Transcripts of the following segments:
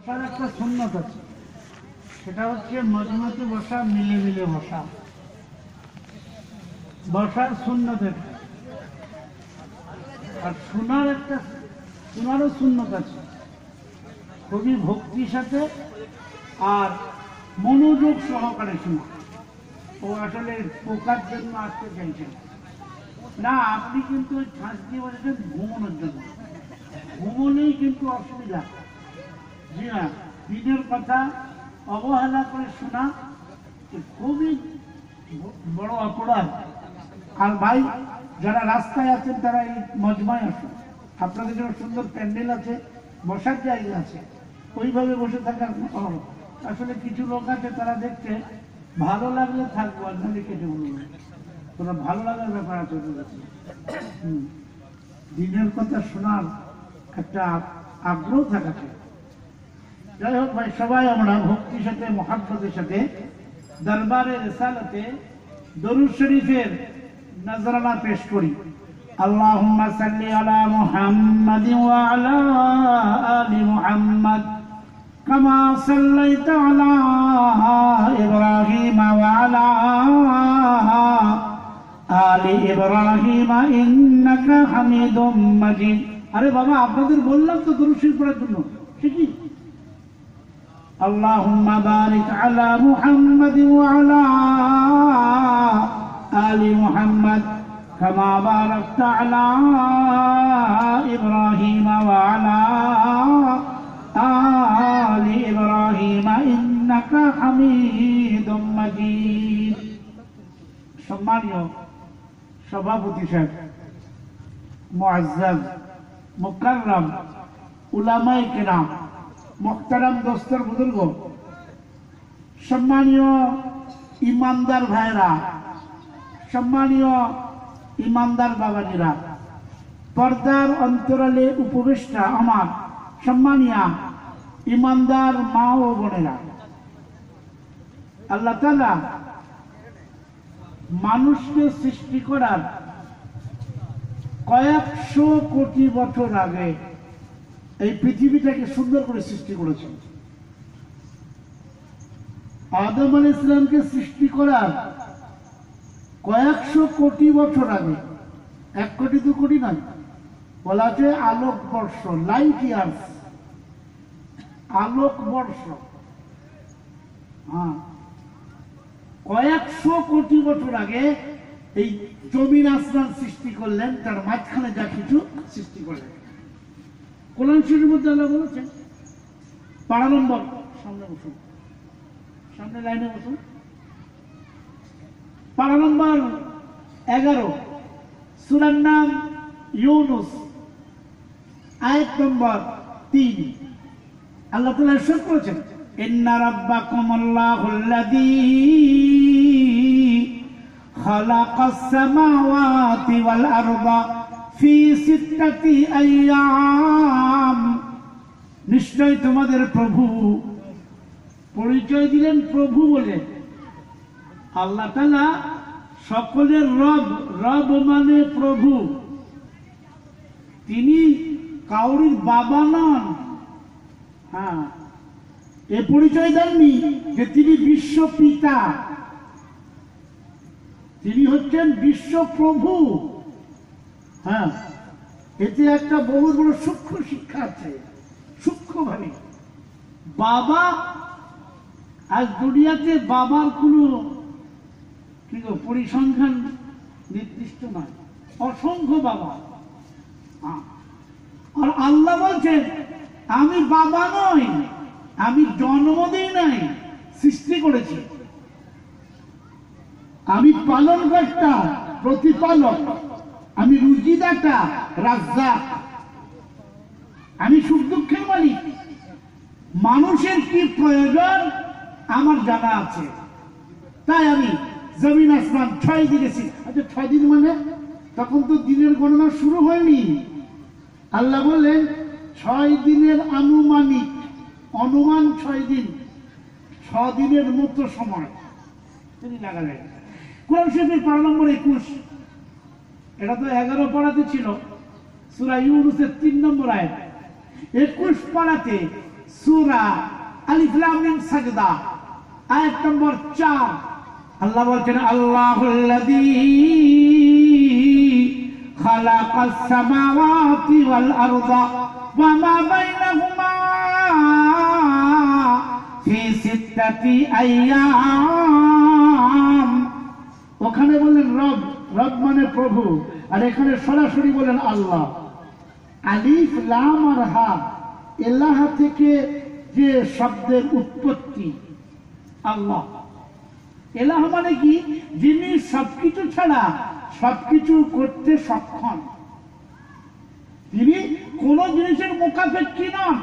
বসার একটা সুন্নত আছে। সেটা হচ্ছে মজমাতে বসা মিলে মিলে বসা। বসার সুন্নত একটা আর শোনার একটা, শোনারও সুন্নত আছে। খুবই ভক্তির সাথে আর মনোযোগ সহকারে শোনা। ও আসলে পোকার জন্য আসতে চাইছেন না। আপনি কিন্তু ওই ফাঁস দিয়ে বলেছেন, ঘুমানোর জন্য। ঘুমোলেই কিন্তু অসুবিধা না দিনের কথা অবহেলা করে শোনা খুবই বড় অপরাধ। আর ভাই, যারা রাস্তায় আছেন, তারা এই মজমায় আসুন। আপনাদের জন্য সুন্দর প্যান্ডেল আছে, বসার জায়গা আছে। ওইভাবে বসে থাকার আসলে কিছু লোক আছে, তারা দেখছে ভালো লাগলে থাকব, আর নাহলে কেটে বলব তোরা ভালো লাগার ব্যাপার আছে। দিনের কথা শোনার একটা আগ্রহ থাকা চাই যাই হোক ভাই সবাই আমরা ভক্তির সাথে মহাব্বতের সাথে দরবারে রেসালতে দরুদ শরীফের নজরানা পেশ করি اللهم صل على محمد وعلى آل محمد كما صليت على إبراهيم وعلى آل إبراهيم إنك حميد مجيد আরে বাবা আপনাদের বললাম তো দরুদ শরীফ পড়ার জন্য ঠিকই اللهم بارك على محمد وعلى آل محمد كما باركت على إبراهيم وعلى آل إبراهيم إنك حميد مجيد সম্মানীয় সভাপতি সাহেব মুআজ্জাজ মুকাররম উলামায়ে কেরাম মোহতারাম দোস্তর বুজুর্গ সম্মানীয় ইমানদার ভাইরা সম্মানীয় ইমানদার বাবাজিরা, পর্দার অন্তরালে উপবেশটা আমার সম্মানিয়া ইমানদার মা ও বোনেরা। আল্লাহ তালা মানুষকে সৃষ্টি করার কয়েকশো কোটি বছর আগে এই পৃথিবীটাকে সুন্দর করে সৃষ্টি করেছেন আদম আল ইসলামকে সৃষ্টি করার কয়েকশো কোটি বছর আগে, এক কোটি, দু কোটি নয়, বলা আছে আলোক বর্ষ লাইট ইয়ার্স আলোক বর্ষ হ্যাঁ কয়েকশো কোটি বছর আগে এই জমিন আসমান সৃষ্টি করলেন, তার মাঝখানে যা কিছু সৃষ্টি করলেন। কোরআন শরীফের মধ্যে আল্লাহ বলেছেন পাড়া নম্বর সামনে বসুন সামনে লাইনে বসুন। পাড়া নম্বর এগারো সুরার নাম ইউনুস আয়াত নম্বর তিন। আল্লাহ তালা ইরশাদ করেছেন ইন্না আল্লাহুল্লাযী খালাকাস সামাওয়াতি ওয়াল আরদা ফি সিত্তাতি আইয়াম। নিশ্চয় তোমাদের প্রভু। পরিচয় দিলেন প্রভু বলে। আল্লাহ তালা সকলের রব রব মানে প্রভু। তিনি কাউরির বাবা নন। হ্যাঁ এ পরিচয় দেননি যে তিনি বিশ্ব পিতা। তিনি হচ্ছেন বিশ্ব প্রভু। হ্যাঁ এতে একটা বহু বড় সূক্ষ্ম শিক্ষা আছে। সূক্ষ্মভাবে বাবা, আজ দুনিয়াতে বাবার কোনো পরিসংখ্যান নির্দিষ্ট নয়, অসংখ্য বাবা। হ্যাঁ। আর আল্লাহ বলছেন, আমি বাবা নই, আমি জন্ম দিই নাই, সৃষ্টি করেছি। আমি পালন কর্তা প্রতিপালক, আমি রুজিদাতা, রাজ্জাক। আমি সুখ দুঃখের মালিক। মানুষের কি প্রয়োজন? আমার জানা আছে। তাই আমি জমিন আসমান ছয় দিয়েছি আচ্ছা ছয় দিন মানে? তখন তো দিনের গণনা শুরু হয়নি। আল্লাহ বললেন, ছয় দিনের আনুমানিক, অনুমান ছয় দিন। ছ দিনের মতো সময়। তিনি লাগালেন। কোরআন শরীফের পারা নম্বর একুশ। এটা তো এগারো পাড়াতে ছিল। সুরা ইউনুসের তিন নম্বর আয়াত। একুশ পাড়াতে সূরা আলিফ সাজদা, আয়াত নম্বর 4 আল্লাহ বলছেন সামাওয়াতি ওয়াল আরদা ওয়া মা বাইনাহুমা ফি সিত্তাতি আইয়াম ওখানে বললেন, রব রব মানে প্রভু। আর এখানে সরাসরি বলেন আল্লাহ। আলিফ লাম আর হা এলাহ থেকে যে শব্দের উৎপত্তি, আল্লাহ। এলাহ মানে কি? যিনি সবকিছু ছাড়া সবকিছু করতে সক্ষম। তিনি কোন জিনিসের মোকাপেক্ষী নন।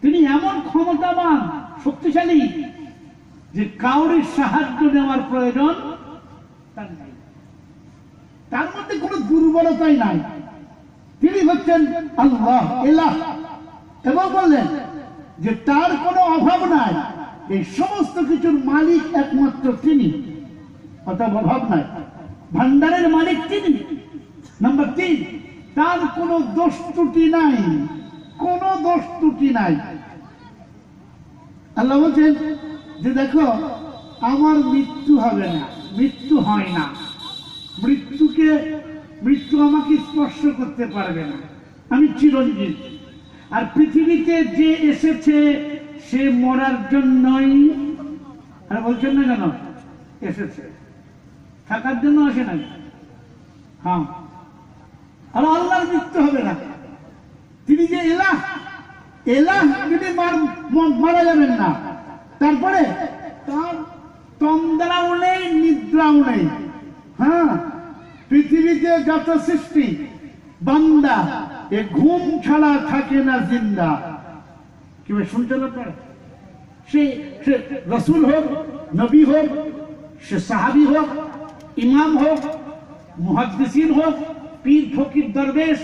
তিনি এমন ক্ষমতাবান, শক্তিশালী, যে কাউরির সাহায্য নেওয়ার প্রয়োজন তার তার মধ্যে কোনো দুর্বলতাই নাই। তিনি হচ্ছেন আল্লাহ, এলাহ। এবং বললেন যে তার কোনো অভাব নাই, এই সমস্ত কিছুর মালিক একমাত্র তিনি। অর্থাৎ অভাব নাই। ভান্ডারের মালিক তিনি। নাম্বার তিন, তার কোনো দোষ ত্রুটি নাই। কোনো দোষ ত্রুটি নাই। আল্লাহ বলছেন যে দেখো, আমার মৃত্যু হবে না, মৃত্যু হয় না। মৃত্যুকে মৃত্যু আমাকে স্পর্শ করতে পারবে না। আমি চিরঞ্জীব আর পৃথিবীতে যে এসেছে, সে মরার জন্যই আর বলছেন না কেন? এসেছে। থাকার জন্য আসে নাই। হ্যাঁ। আর আল্লাহর মৃত্যু হবে না। তিনি যে এলাহ এলাহ মার- মারা যাবেন না, তারপরে তার তন্দ্রাও নেই, নিদ্রাও নেই। হ্যাঁ। পৃথিবীতে যত সৃষ্টি, বান্দা, এ ঘুম ছাড়া থাকে না জিন্দা। কি শুনছেন আপনারা? সে সে রসুল হোক, নবী হোক, সে সাহাবি হোক, ইমাম হোক, মুহাদ্দিসিন হোক, পীর ফকির দরবেশ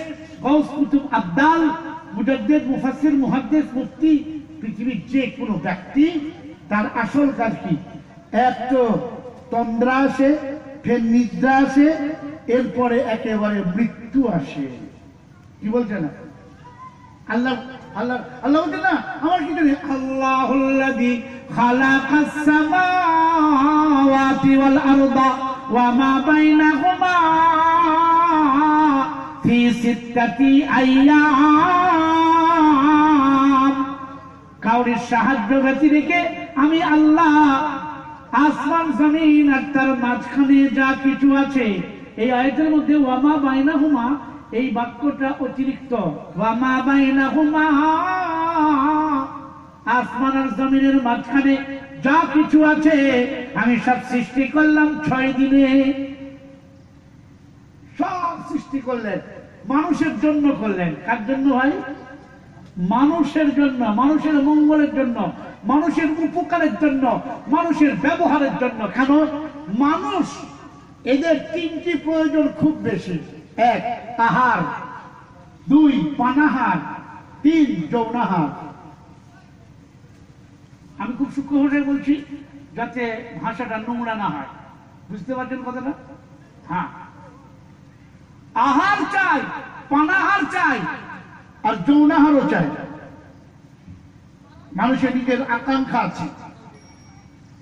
গৌস কুতুব আব্দাল, মুজাদ্দিদ, মুফাসসির, মুহাদ্দিস, মুফতি, পৃথিবীর যে কোনো ব্যক্তি, তার আসল কাজ কি? এক তো তন্দ্রা আসে, ফের নিদ্রা আসে এরপরে একেবারে মৃত্যু আসে। কি বলছেন? আল্লাহ আল্লাহ আল্লাহ আমার কি জানি আল্লাহুল্লাযী খালাকাস সামাওয়াতি ওয়াল আরদা ওয়া মা বাইনাহুমা কাউরির সাহায্য ব্যতি রেখে আমি আল্লাহ আসমান, জমিন আর তার মাঝখানে যা কিছু আছে এই আয়তের মধ্যে ওয়ামা বাইনা হুমা এই বাক্যটা অতিরিক্ত। ওয়ামা বাইনা হুমা আসমান আর জমিনের মাঝখানে যা কিছু আছে আমি সব সৃষ্টি করলাম ছয় দিনে। সব সৃষ্টি করলেন, মানুষের জন্য করলেন। কার জন্য ভাই? মানুষের জন্য, মানুষের মঙ্গলের জন্য, মানুষের উপকারের জন্য, মানুষের ব্যবহারের জন্য। কেন? মানুষ এদের তিনটি প্রয়োজন খুব বেশি। এক, আহার। দুই, পানাহার। তিন, যৌনাহার। আমি খুব সূক্ষ্ম ভাষায় বলছি যাতে ভাষাটা নোংরা না হয়। বুঝতে পারছেন কথাটা? হ্যাঁ। আহার চাই, পানাহার চাই, আর যৌনাহারও চাই। মানুষের নিজের আকাঙ্ক্ষা আছে।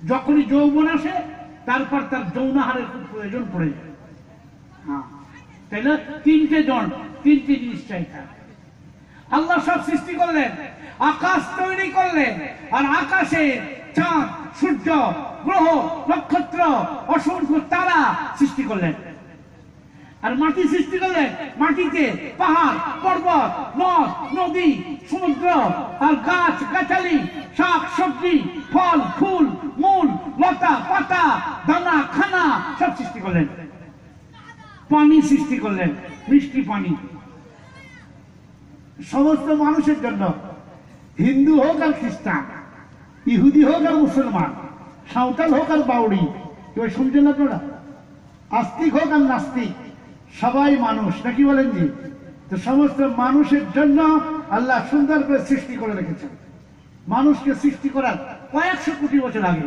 যখনই যৌবন আসে তারপর তার যৌনাহারের খুব প্রয়োজন পড়ে যায়। হ্যাঁ। তাই না তিনটে জন, তিনটে জিনিস চাই তার। আল্লাহ সব সৃষ্টি করলেন, আকাশ তৈরি করলেন, আর আকাশে চাঁদ, সূর্য, গ্রহ, নক্ষত্র, অসংখ্য তারা সৃষ্টি করলেন। আর মাটি সৃষ্টি করলেন মাটিতে পাহাড়, পর্বত, নদ, নদী, সমুদ্র, আর গাছ, গাছালি, শাক, সবজি, ফল, ফুল, মূল, লতা, পাতা, দানা, খানা সব সৃষ্টি করলেন। পানি সৃষ্টি করলেন, মিষ্টি পানি। সমস্ত মানুষের জন্য, হিন্দু হোক আর খ্রিস্টান, ইহুদি হোক আর মুসলমান, সাঁওতাল হোক আর বাউরি কেউ শুনছেন আপনারা? আস্তিক হোক আর নাস্তিক সবাই মানুষ নাকি বলেন জি? তো সমস্ত মানুষের জন্য আল্লাহ সুন্দর করে সৃষ্টি করে রেখেছেন। মানুষকে সৃষ্টি করার কয়েকশো কোটি বছর আগে।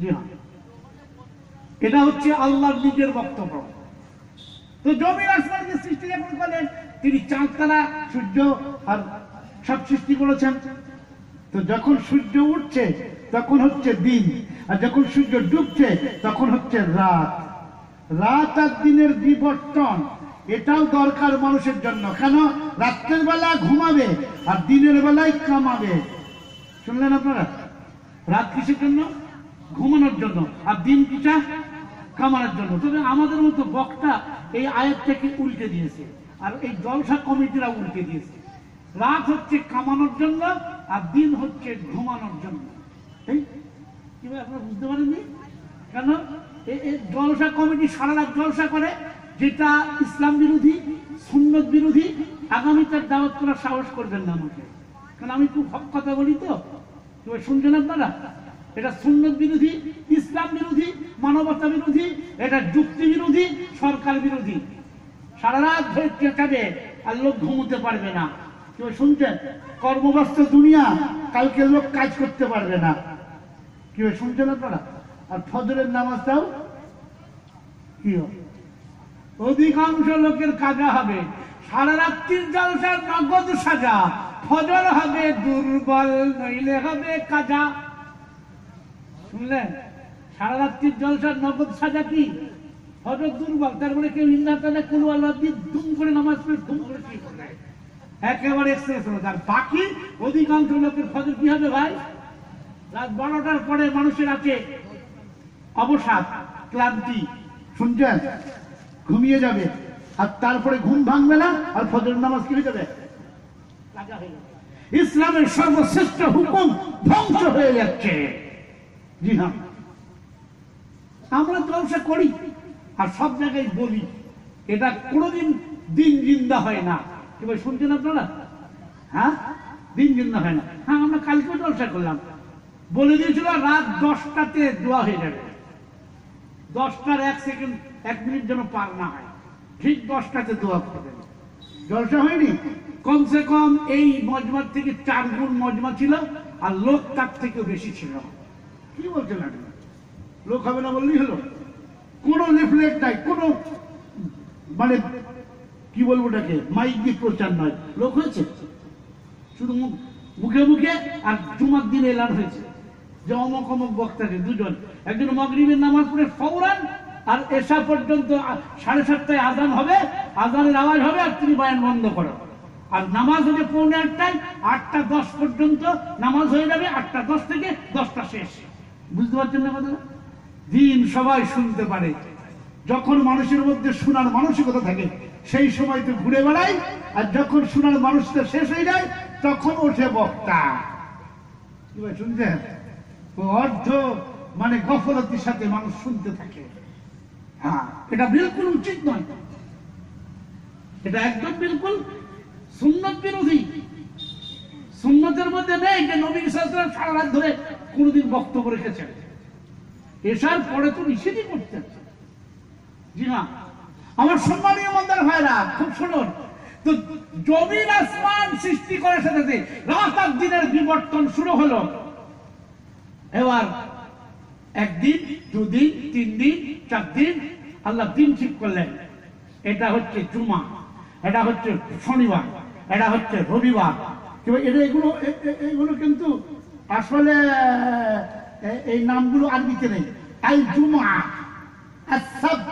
জি হ্যাঁ। এটা হচ্ছে আল্লাহর নিজের বক্তব্য। তো জমির আসমানকে সৃষ্টি যখন করলেন, তিনি চাঁদ তারা সূর্য আর সব সৃষ্টি করেছেন। তো যখন সূর্য উঠছে, তখন হচ্ছে দিন। আর যখন সূর্য ডুবছে, তখন হচ্ছে রাত। রাত আর দিনের বিবর্তন, এটাও দরকার মানুষের জন্য। কেন? রাত্রের বেলা ঘুমাবে আর দিনের বেলায় কামাবে। শুনলেন আপনারা? রাত কিসের জন্য? ঘুমানোর জন্য। আর দিন কিটা কামানোর জন্য। তবে আমাদের মতো বক্তা এই আয়াতটাকে উল্টে দিয়েছে। আর এই জলসা কমিটিরা উল্টে দিয়েছে। রাত হচ্ছে কামানোর জন্য আর দিন হচ্ছে ঘুমানোর জন্য। কি আপনারা বুঝতে পারেননি? কেন? জলসা কমিটি সারা রাত জলসা করে, যেটা ইসলাম বিরোধী, সুন্নত বিরোধী আগামীকার দাওয়াত করার সাহস করবেন না আমাকে। কারণ আমি খুব হক কথা বলি তো। তো শুনছেন আপনারা? এটা সুন্নত বিরোধী, ইসলাম বিরোধী, মানবতা বিরোধী, এটা যুক্তি বিরোধী, সরকার বিরোধী। সারা রাত ধরে চেঁচাবে আর লোক ঘুমোতে পারবে না। কেউ শুনছেন? কর্মব্যস্ত দুনিয়া, কালকে লোক কাজ করতে পারবে না। কেউ শুনছেন আপনারা? আর ফজরের নামাজটাও কি হবে? অধিকাংশ লোকের কাজা হবে। সারা রাত্রির জলসার নগদ সাজা। ফজর হবে, দুর্বল, নইলে হবে কাজা। শুনলেন? সারা রাত্রির জলসার নগদ সাজা কি? ফজর দুর্বল তারপরে কেউ ইন্দা তাহলে কুলু আল্লাহ দিয়ে ধুম করে নামাজ পড়ে, ধুম করে কি একেবারে এক্সপ্রেস হলো। আর বাকি অধিকাংশ লোকের ফজর কি হবে ভাই? রাত বারোটার পরে মানুষের আছে অবসাদ, ক্লান্তি শুনছেন ঘুমিয়ে যাবে। আর তারপরে ঘুম ভাঙবে না, আর ফজর নামাজ কি হয়ে যাবে। ইসলামের সর্বশ্রেষ্ঠ হুকুম ধ্বংস হয়ে যাচ্ছে। জি হ্যাঁ। আমরা জলসা করি, আর সব জায়গায় বলি, এটা কোনোদিন দিন জিন্দা হয় না। এবার শুনছেন আপনারা? হ্যাঁ? দিন জিন্দা হয় না। হ্যাঁ আমরা কালকেও জলসা করলাম। বলে দিয়েছিল, রাত দশটাতে দোয়া হয়ে যাবে। দশটার এক সেকেন্ড, এক মিনিট যেন পার না হয়। ঠিক দশটাতে দোয়া করবেন জলসা হয়নি? কমসে কম এই মজমার থেকে চার গুণ মজমা ছিল, আর লোক তার থেকেও বেশি ছিল। কি বলছেন আপনি? লোক হবে না বললেই হলো। কোনো লিফলেট নাই, কোনো মানে কি বলব ওটাকে? মাইক দিয়ে প্রচার নয়। লোক হয়েছে? শুধু মুখে মুখে আর জুমার দিন এলান হয়েছে। যে অমক অমক বক্তাকে দুজন। একজন মগরিবের নামাজ পড়ে ফৌরান আর এসা পর্যন্ত সাড়ে সাতটায় আজান হবে, আজানের আওয়াজ হবে আর তিনি বায়ান বন্ধ করো আর নামাজ হবে পৌনে আটটায়, আটটা দশ পর্যন্ত নামাজ হয়ে যাবে, আটটা দশ থেকে দশটা শেষ। বুঝতে পারছেন না কথা দিন সবাই শুনতে পারে। যখন মানুষের মধ্যে শোনার মানসিকতা থাকে, সেই সময় তো ঘুরে বেড়ায়, আর যখন শোনার মানুষটা শেষ হয়ে যায়, তখন ওঠে বক্তা। কি ভাই শুনছেন? অর্ধ মানে গফলতির সাথে মানুষ শুনতে থাকে। হ্যাঁ এটা বিলকুল উচিত নয়। এটা একদম বিলকুল সুন্নত বিরোধী। সুন্নতের মধ্যে নেই যে নবী সাল্লাম সারা রাত ধরে কোনোদিন বক্তব্য রেখেছেন। এসার পরে তো নিষেধই করতেন জি না। আমার সম্মানীয় মন্দার ভাইরা, খুব শুনুন। তো জমিন আসমান সৃষ্টি করার সাথে সাথে রাত আর দিনের বিবর্তন শুরু হলো। এবার একদিন, দুদিন তিন দিন চার দিন আল্লাহ দিন ঠিক করলেন। এটা হচ্ছে জুমা, এটা হচ্ছে শনিবার, এটা হচ্ছে রবিবার। এটা এগুলো এগুলো কিন্তু আসলে এই নামগুলো আর আরবিতে নেই। আল জুমা সাbt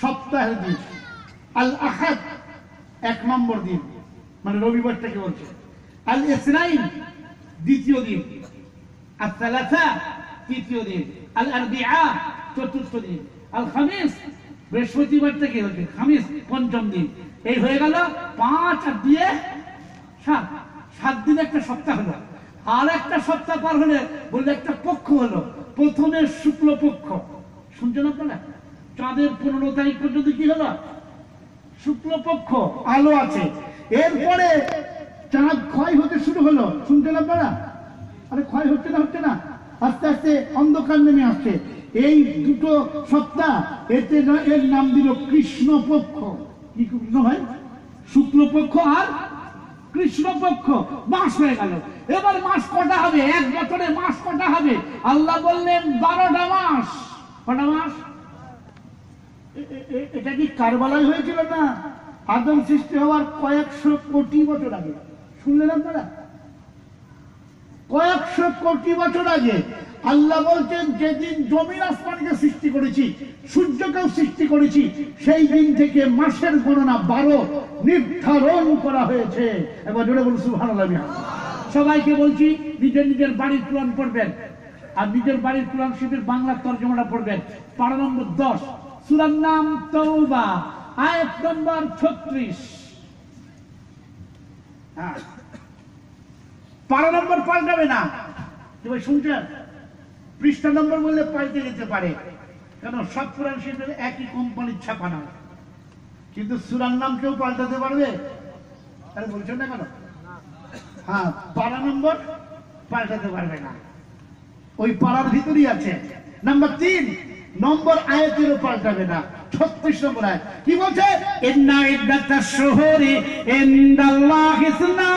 সপ্তাহের দিন। আল আহাদ, এক নম্বর দিন। মানে রবিবারটাকে বলছে। আল ইসরাইল, দ্বিতীয় দিন। আর সালাসা তৃতীয় দিন আল আরবিআ চতুর্থ দিন আল খামিস বৃহস্পতিবার থেকে হচ্ছে খামিস পঞ্চম দিন। এই হয়ে গেল পাঁচ আর দিয়ে সাত। সাত দিন একটা সপ্তাহ হলো। আর একটা সপ্তাহ পার হলে বললে একটা পক্ষ হলো। প্রথমে শুক্ল পক্ষ। শুনছেন আপনারা? চাঁদের পনেরো তারিখ পর্যন্ত কি হলো? শুক্ল পক্ষ, আলো আছে। এরপরে চাঁদ ক্ষয় হতে শুরু হলো। শুনতেন আপনারা? আরে ক্ষয় হচ্ছে না হচ্ছে না। আস্তে আস্তে অন্ধকার নেমে আসছে। এই দুটো সপ্তাহ এতে এর নাম দিল কৃষ্ণপক্ষ। কি কৃষ্ণ ভাই শুক্লপক্ষ আর কৃষ্ণপক্ষ। মাস হয়ে গেল। এবার মাস কটা হবে? এক বছরে মাস কটা হবে? আল্লাহ বললেন, বারোটা মাস। কটা মাস? এটা কি কারবালায় হয়েছিল না? আদম সৃষ্টি হওয়ার কয়েকশো কোটি বছর আগে। শুনলেন আপনারা? কয়েকশো কোটি বছর আগে আল্লাহ বলছেন, যেদিন জমিন আসমানকে সৃষ্টি করেছি, সূর্যকেও সৃষ্টি করেছি, সেই দিন থেকে মাসের গণনা বারো নির্ধারণ করা হয়েছে। এবার জোরে বলছি ভালো লাগে সবাইকে বলছি, নিজের নিজের বাড়ির কোরআন পড়বেন আর নিজের বাড়ির কোরআন শরীফের বাংলা তর্জমাটা পড়বেন। পাড়া নম্বর দশ, সুরার নাম তৌবা আয়াত নম্বর ছত্রিশ। হ্যাঁ। পারা নম্বর পাল্টাবে না। তুমি শুনছেন? পৃষ্ঠা নম্বর বললে পাল্টে যেতে পারে। কেন? সব কোরআন শরীফের একই কোম্পানির ছাপা না কিন্তু সুরার নাম কেউ পাল্টাতে পারবে? আরে বলছেন না কেন? হ্যাঁ পারা নম্বর পাল্টাতে পারবে না। ওই পাড়ার ভিতরই আছে। নাম্বার তিন, নম্বর আয়াতেরও পাল্টাবে না। ছত্রিশ নম্বর আয়াত। কি বলছে? ইনদাল্লাহি ইসনা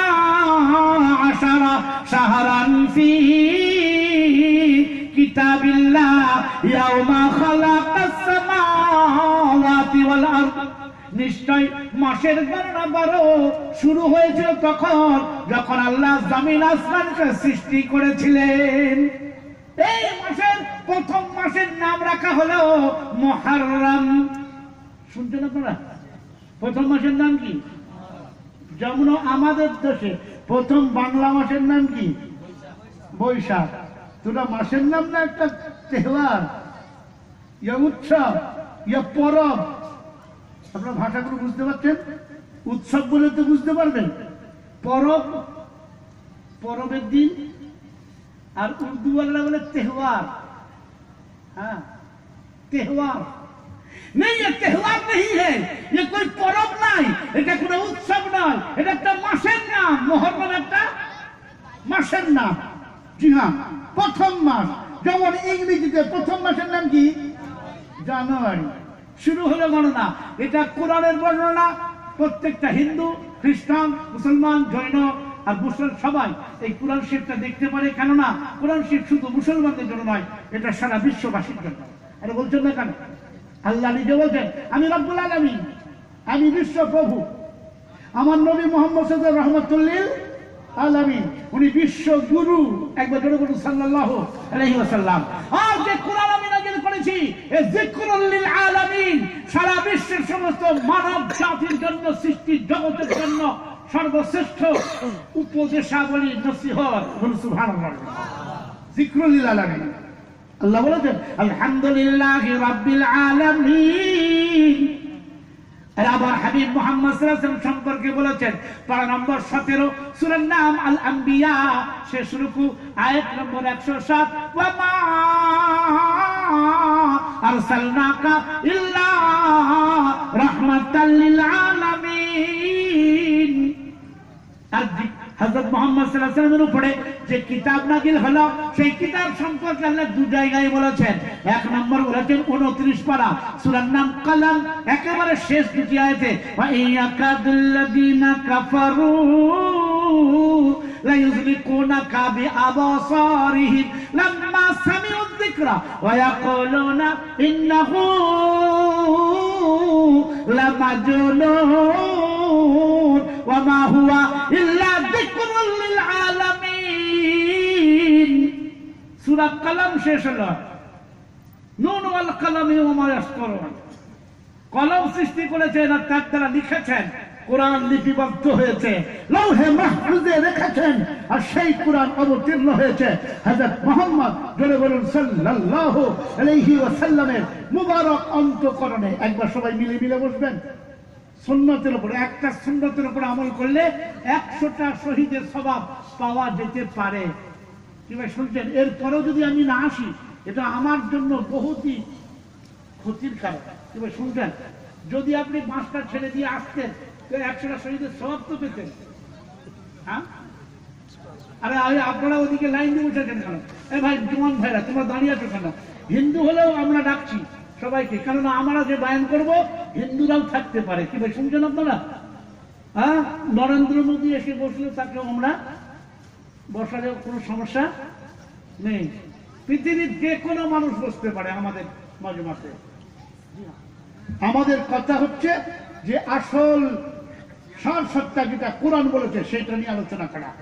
ইয়াউমা ওয়াল আরদ। নিশ্চয় মাসের গণনা বারো শুরু হয়েছিল তখন, যখন আল্লাহ আসমানকে সৃষ্টি করেছিলেন। এই মাসের প্রথম মাসের নাম রাখা হলো মহারম শুনছেন আপনারা? প্রথম মাসের নাম কি? যেমন আমাদের দেশে। প্রথম বাংলা মাসের নাম কি বৈশাখ দুটা মাসের নাম না একটা তেহবার ইয়া উৎসব ইয়া পরব আপনার ভাষাগুলো বুঝতে পারছেন উৎসব বলে তো বুঝতে পারবেন পরব পরবের দিন আর উর্দু वाला बोले त्योहार हाँ त्योहार नहीं ये त्योहार नहीं है ये कोई পরব নাই এটা কোনো উৎসব নয় এটা একটা মাসের নাম একটা? মাসের নাম। জি হ্যাঁ প্রথম মাস। যেমন ইংরেজিতে প্রথম মাসের নাম কি? জানুয়ারি। শুরু হলো গণনা। এটা কোরআনের বর্ণনা। প্রত্যেকটা হিন্দু, খ্রিস্টান, মুসলমান, জৈন আর মুসলমান সবাই এই কোরআন শিবটা দেখতে পারে। কেননা কোরআন শিব শুধু মুসলমানদের জন্য নয়, এটা সারা বিশ্ববাসীর জন্য। আরে বলছেন না কেন? আল্লাহ নিজে বলছেন, আমি রব্বুল আলমিন, আমি বিশ্ব প্রভু। আমার নবী মোহাম্মদ সাল্লাল্লাহু রহমতুল্লিল আলামিন, উনি বিশ্ব গুরু, একবার জোরে বলুন, সাল্লাল্লাহু আলাইহি ওয়াসাল্লাম আর যে কোরআন আমি নাযিল করেছি, এ যিকরুল লিল আলামিন, সারা বিশ্বের সমস্ত মানব জাতির জন্য, সৃষ্টি জগতের জন্য সর্বশ্রেষ্ঠ উপদেশাবলী নসিহত। বলুন, সুবহানাল্লাহ। যিকরুল লিল আলামিন। আল্লাহ বলেছেন, আলহামদুলিল্লাহি রাব্বিল আলামিন। আবার হাবিব মোহাম্মদ সম্পর্কে বলেছেন, পারা নম্বর সতেরো সুরের নাম আল আম্বিয়া শেষ রুকু, আয়াত নম্বর একশো সাত আর হযরত মুহাম্মদ সাল্লাল্লাহু আলাইহি ওয়াসাল্লামের উপরে যে কিতাব নাযিল হলো সেই কিতাব সম্পর্কে আল্লাহ দু জায়গায় বলেছেন এক নম্বর বলেছেন 29 পারা সূরার নাম কলম একেবারে শেষ দুটি আয়াতে ওয়া ইয়াকাদুল্লাযিনা কাফারু লা ইউযলিকুনাকা বিআবসারিহিম লাম্মা সামিউ الذكر ويقولون إنه لمجنون وما هو إلا কলম শেষ হলো। নুন কলম সৃষ্টি করেছেন আর তার দ্বারা লিখেছেন, কোরআন লিপিবদ্ধ হয়েছে, লৌহে মাহফুজে রেখেছেন, আর সেই কোরআন অবতীর্ণ হয়েছে। হযরত মুহাম্মদ, জোরে বলুন, সাল্লাল্লাহু আলাইহি ওয়াসাল্লামের মুবারক অন্তকরণে। একবার সবাই মিলে মিলে বসবেন। সুন্নতের উপর, একটা সুন্নতের উপর আমল করলে একশোটা শহীদের স্বভাব পাওয়া যেতে পারে। কি ভাই শুনছেন? এরপরেও যদি আমি না আসি, এটা আমার জন্য বহুতই ক্ষতির কারণ। কি ভাই শুনছেন? যদি আপনি পাঁচটা ছেড়ে দিয়ে আসতেন, তো একশোটা শহীদের স্বভাব তো পেতেন। হ্যাঁ? আরে আরে, আপনারা ওদিকে লাইন দিয়ে উঠেছেন কেন? এ ভাই জুমান ভাইরা, তোমরা দাঁড়িয়ে আছো কেন? হিন্দু হলেও আমরা ডাকছি। সবাইকে, কেননা আমরা যে বায়ান করব, হিন্দুরাও থাকতে পারে। কি ভাই শুনছেন আপনারা? হ্যাঁ? নরেন্দ্র মোদী এসে বসলে তাকে আমরা বসালে কোনো সমস্যা নেই। পৃথিবীর যে কোনো মানুষ বসতে পারে আমাদের মাঝে মাঝে। আমাদের কথা হচ্ছে যে আসল সব সত্তা যেটা কোরআন বলেছে, সেটা নিয়ে আলোচনা করা।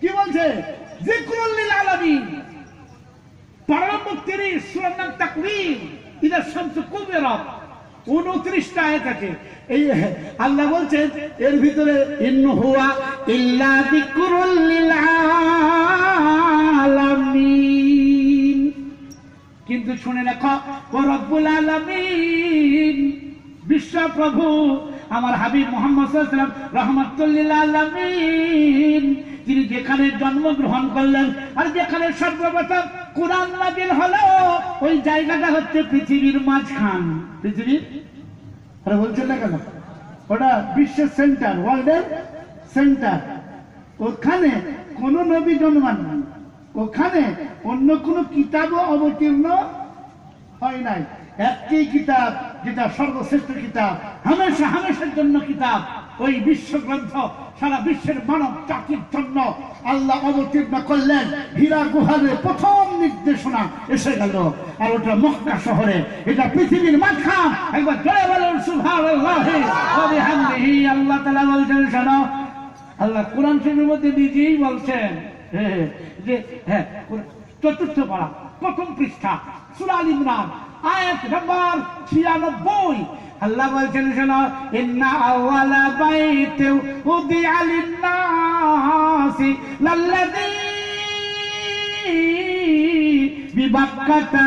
কি বলছে? জিক্রুল্লিল আলামিন। পরমুক্তির সূরার নাম তাকবীর। ইদা শামসু কুবিরাত 29টা আয়াত আছে। এই বলছেন, এর ভিতরে কিন্তু শুনে রাখো, ও রব্বুল বিশ্ব প্রভু আমার হাবিব মোহাম্মদ রহমাতুল্লিল আলামিন তিনি যেখানে জন্মগ্রহণ করলেন আর যেখানে সর্বপ্রথম কোরআন নাজিল হলো, ওই জায়গাটা হচ্ছে পৃথিবীর মাঝখান। পৃথিবীর? আরে বলছেন না কেন? ওটা বিশ্বের সেন্টার ওয়ার্ল্ডের সেন্টার ওখানে কোন নবী জন্মাননি। ওখানে অন্য কোন কিতাবও অবতীর্ণ হয় নাই। একটি কিতাব যেটা সর্বশ্রেষ্ঠ কিতাব, হামেশা হামেশার জন্য কিতাব। ওই বিশ্ব গ্রন্থ সারা বিশ্বের মানব জাতির জন্য আল্লাহ অবতীর্ণ করলেন। হীরা গুহারের প্রথম নির্দেশনা এসে গেল। আর ওটা মক্কা শহরে, এটা পৃথিবীর মাঝখান। একবার জয় বলেন, সুবহানাল্লাহ। আল্লাহ তাআলা বলছেন, শোনো, আল্লাহ কোরআন শরীফের মধ্যে নিজেই বলছেন যে হ্যাঁ চতুর্থ পারা, প্রথম পৃষ্ঠা সুরাল ইমরান, আয়াত নম্বর ছিয়ানব্বই। আল্লাহ বলছেন, শোনো, ইন্না আওয়ালা বাইতে উদি আলিন নাসি লাল্লাযী বিবাক্কাতা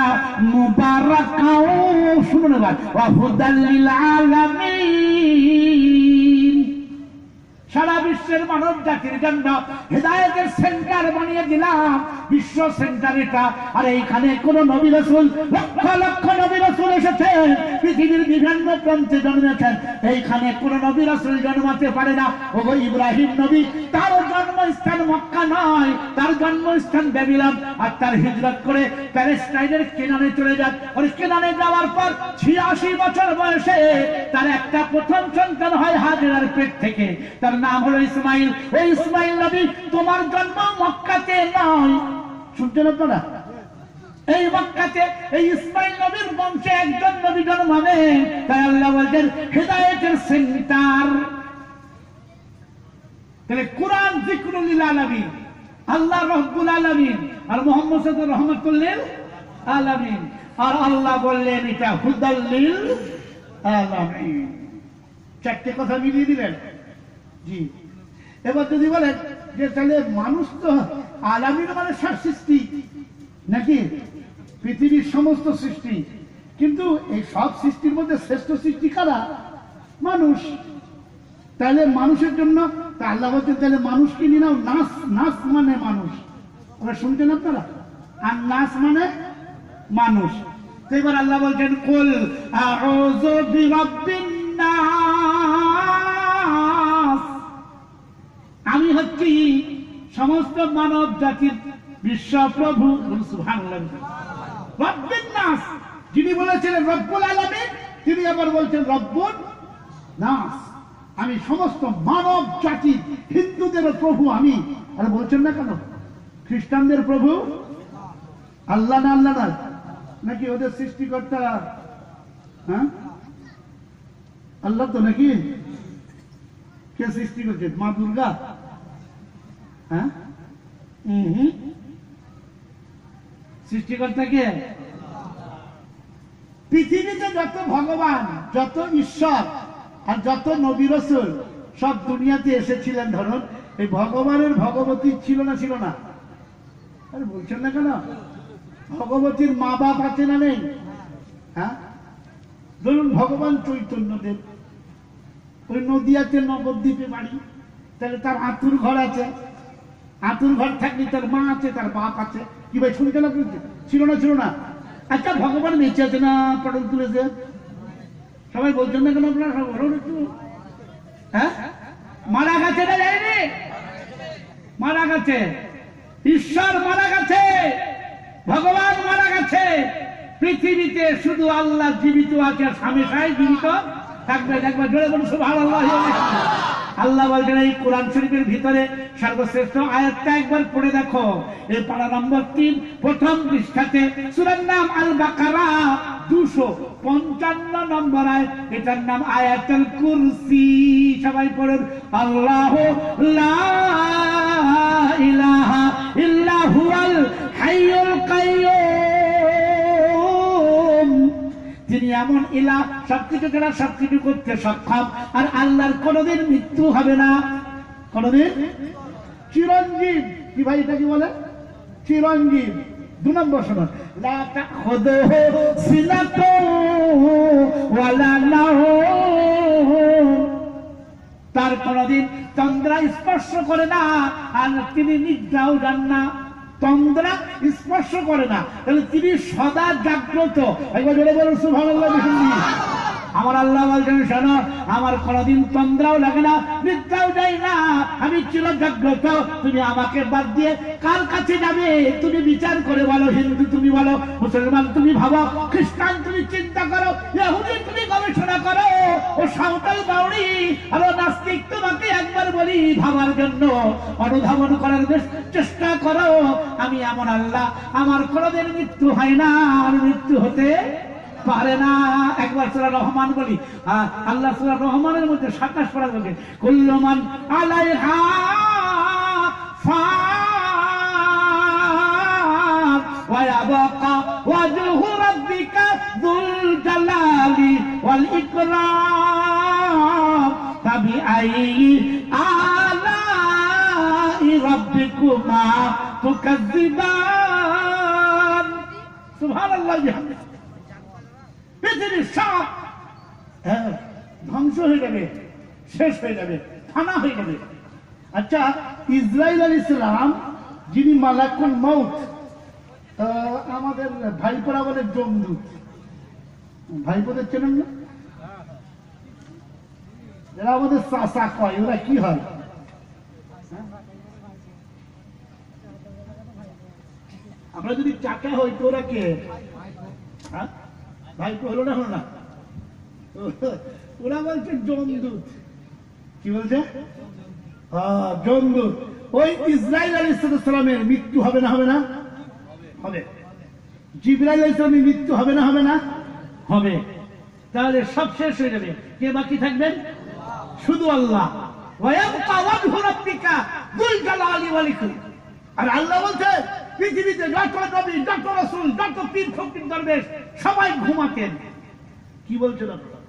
শুনুন ওয়া হুদাল লিল আলামিন। সারা বিশ্বের মানব জাতির জন্য হেদায়তের সেন্টার বানিয়ে দিলাম। বিশ্ব সেন্টার এটা। আর এইখানে কোন নবী রসুল, লক্ষ লক্ষ নবী রসুল এসেছেন পৃথিবীর বিভিন্ন প্রান্তে জন্মেছেন। এইখানে কোন নবী রসুল জন্মাতে পারে না। ওগো ইব্রাহিম নবী, তার জন্মস্থান মক্কা নয়। তার জন্মস্থান বেবিলাম আর তার হিজরত করে প্যালেস্টাইনের কেনানে চলে যান। ওই কেনানে যাওয়ার পর ছিয়াশি বছর বয়সে তার একটা প্রথম সন্তান হয় হাজেরার পেট থেকে। তার নাম হলো ইসমাইল। ওই ইসমাইল নবী তোমার জন্ম মক্কাতে নয়। শুনছেন আপনারা? এই মক্কাতে এই ইসমাইল নবীর বংশে একজন নবী জন্মাবে তাই আল্লাহ বলছেন, হেদায়েতের সেন্টার। তাহলে কোরআন জিক্রুল আলামিন, আল্লাহ রব্বুল আলামিন, আর মোহাম্মদ সাল্লাল্লাহু রহমাতুল্লিল আলামিন। আর আল্লাহ বললেন, এটা হুদাল্লিল আলামিন। চারটে কথা মিলিয়ে দিলেন। জি। এবার যদি বলেন যে তাহলে মানুষ তো আলামিন মানে সব সৃষ্টি, নাকি? পৃথিবীর সমস্ত সৃষ্টি। কিন্তু এই সব সৃষ্টির মধ্যে শ্রেষ্ঠ সৃষ্টি কারা? মানুষ। তাহলে মানুষের জন্য তা আল্লাহ বলছেন, তাহলে মানুষকে নিয়ে নাও, নাস নাস মানে মানুষ। ওরা শুনছেন আপনারা? আর নাস মানে মানুষ। এবার আল্লাহ বলছেন, কুল বিরাব্বিন মানব জাতির বিশ্ব প্রভু নাস, যিনি বলেছিলেন, রব্বুল আলামিন তিনি আবার বলছেন রব্বুল নাস আমি সমস্ত মানব জাতি হিন্দুদের প্রভু আমি। আর বলছেন না কেন? খ্রিস্টানদের প্রভু? আল্লাহ না আল্লাহ না? নাকি ওদের সৃষ্টিকর্তা? হ্যাঁ? আল্লাহ তো নাকি? কে সৃষ্টি করছে? মা দুর্গা? হ্যাঁ? সৃষ্টিকর্তা কে? পৃথিবীতে যত ভগবান, যত ঈশ্বর আর যত নবী রসুল, সব দুনিয়াতে এসেছিলেন ধরুন। এই ভগবানের ভগবতী ছিল না ছিল না? আরে বলছেন না কেন? ভগবতীর মা বাপ আছে না নেই? হ্যাঁ? ধরুন ভগবান চৈতন্যদেব ওই নদিয়াতে নবদ্বীপে বাড়ি। তাহলে তার আতুর ঘর আছে। আতুর ঘর থাকলে তার মা আছে, তার বাপ আছে। কি ভাই শুনছেন আপনি ছিল না ছিল না। আচ্ছা ভগবান বেঁচে আছে না, পটল তুলেছে? সবাই বলছেন না কেন আপনারা? একটু। হ্যাঁ? মারা গেছে না যায়নি? মারা গেছে। ঈশ্বর মারা গেছে। ভগবান মারা গেছে। পৃথিবীতে শুধু আল্লাহ জীবিত আছে হামেশাই জীবিত থাকবে একবার জোরে বলুন, সুবহানাল্লাহ আল্লাহ বলছেন, এই কোরআন শরীফের ভিতরে সর্বশ্রেষ্ঠ আয়াতটা একবার পড়ে দেখো। এই পাড়া নম্বর তিন, প্রথম পৃষ্ঠাতে সুরার নাম আল বাকারা দুশো পঞ্চান্ন নম্বর আয়াত। এটার নাম আয়াতুল কুরসি। সবাই পড়ুন, আল্লাহ ইলাহা ইল্লা হুয়াল হাইয়ুল কাইয়্যুম তিনি এমন ইলা, সবকিছু যারা সবকিছু করতে সক্ষম, আর আল্লাহর কোনোদিন মৃত্যু হবে না। কোনোদিন? চিরঞ্জীব। কি ভাই এটা কি বলে? চিরঞ্জীব। দু নম্বর নাওম। তার কোনদিন তন্দ্রা স্পর্শ করে না, আর তিনি নিদ্রাও যান না। তন্দ্রা স্পর্শ করে না তাহলে তিনি সদা জাগ্রত একবার বলে বলুন সুভাগ। আমার আল্লাহ বলছেন, শোনো, আমার কোনদিন তন্দ্রাও লাগে না, নিদ্রাও যাই না। আমি চির জাগ্রত তুমি আমাকে বাদ দিয়ে কার কাছে যাবে? তুমি বিচার করে বলো, হিন্দু তুমি বলো, মুসলমান তুমি ভাবো, খ্রিস্টান তুমি চিন্তা করো, ইহুদি তুমি গবেষণা করো। ও সাঁওতাল বাউরি আর নাস্তিক তোমাকে একবার বলি, ভাবার জন্য অনুধাবন করার বেশ চেষ্টা করো। আমি এমন আল্লাহ, আমার কোনোদিন মৃত্যু হয় না, আর মৃত্যু হতে পারে না একবার সুরা রহমান বলি আহ, আল্লাহ সুরা রহমানের মধ্যে সাতাশ পড়া বলছে কুল্লমান আলাইহা ফান ويبقى وجه ربك ذو الجلال والإكرام فبأي آلاء ربكما تكذبان سبحان الله بحمده হ্যাঁ, ধ্বংস হয়ে যাবে শেষ হয়ে যাবে হয়ে যাবে আচ্ছা ইসরাইল আল ইসলাম যিনি মালাকুল আমাদের ভাইপোরা বলে জমদূত ভাইপোদের চেনেন না এরা আমাদের চাষা কয় ওরা কি হ্যাঁ? আমরা যদি চাকা হই তো ওরা কে হ্যাঁ? ভাইপো হলো না হলো না। ওরা বলছে জমদূত। কি বলছে? হ্যাঁ, জমদূত। ওই ইসরায়েল আলী সালামের মৃত্যু হবে না হবে না? হবে। জিব্রাইল আলী মৃত্যু হবে না হবে না? হবে। তাহলে সব শেষ হয়ে যাবে। কে বাকি থাকবেন? শুধু আল্লাহ। আর আল্লাহ বলছে পৃথিবীতে যত নবী যত রাসূল যত পীর ফকির দরবেশ, সবাই ঘুমাতেন। কি আপনারা?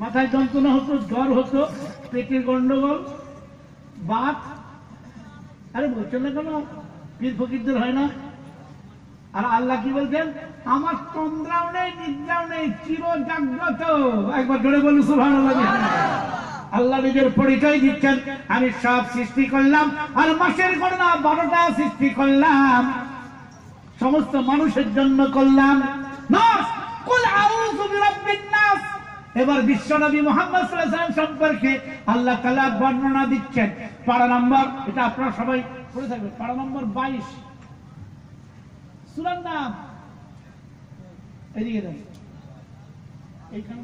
মাথায় যন্ত্রণা হতো, জ্বর হতো, পেটের গন্ডগোল, বাত। আরে বলছেন না কেন? পীর ফকিরদের হয় না? আর আল্লাহ কি বলছেন? আমার তন্দ্রাও নেই, নিদ্রাও নেই চির জাগ্রত একবার জোরে বলুন, সুবহানাল্লাহ। আল্লাহ নিজের পরিচয় দিচ্ছেন। আমি সব সৃষ্টি করলাম, আর মাসের গণনা বারোটা সৃষ্টি করলাম। সমস্ত মানুষের জন্য করলাম নাস, কুল আউযু বিরাব্বিন নাস। এবার বিশ্বনবী মোহাম্মদ সম্পর্কে আল্লাহ তাআলা বর্ণনা দিচ্ছেন। পারা নম্বর, এটা আপনারা সবাই পড়ে থাকবেন। পারা নম্বর 22 সূরার নাম এদিকে এইখানে